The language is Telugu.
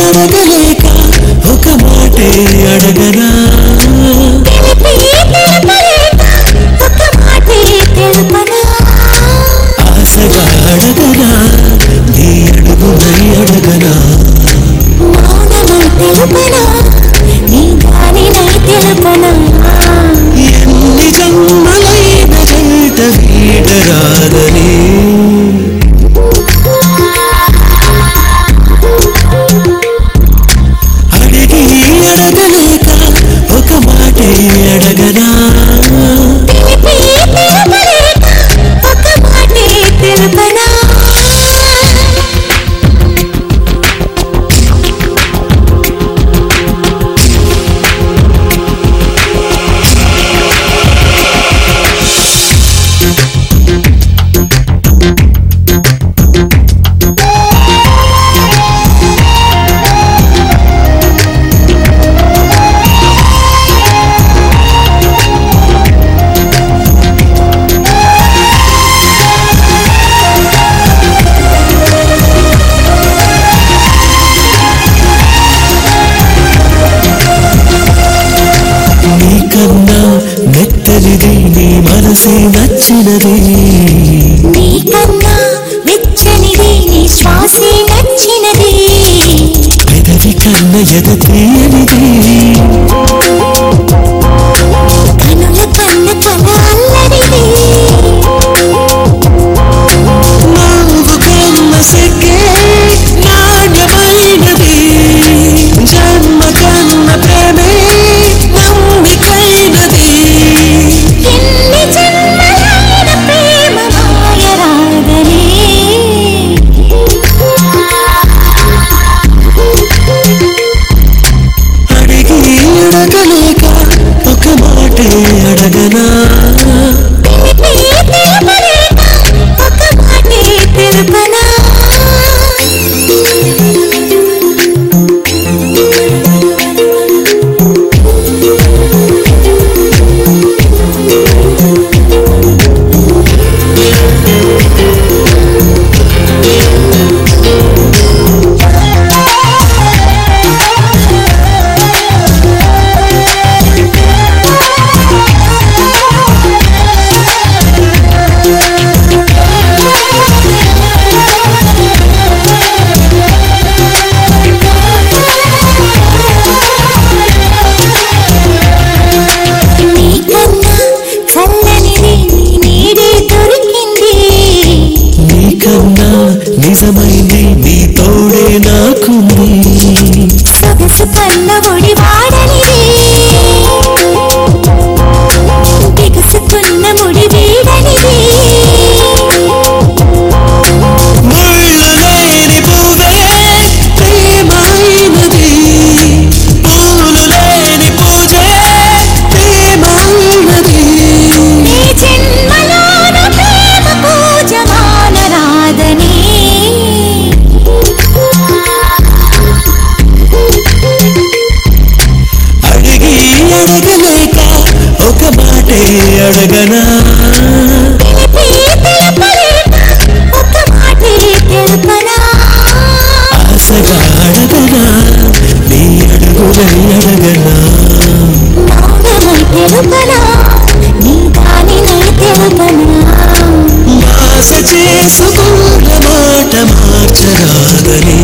అడగలేక ఒక మాటే అడగరా తరాలని అడగి అడగలేక ఒక మాట అడగనా? మనసే నచ్చినది నచ్చినది పెదవి కన్న ఎద ఒక మాటే తెలుపని ఆశ మాట మార్చరాదని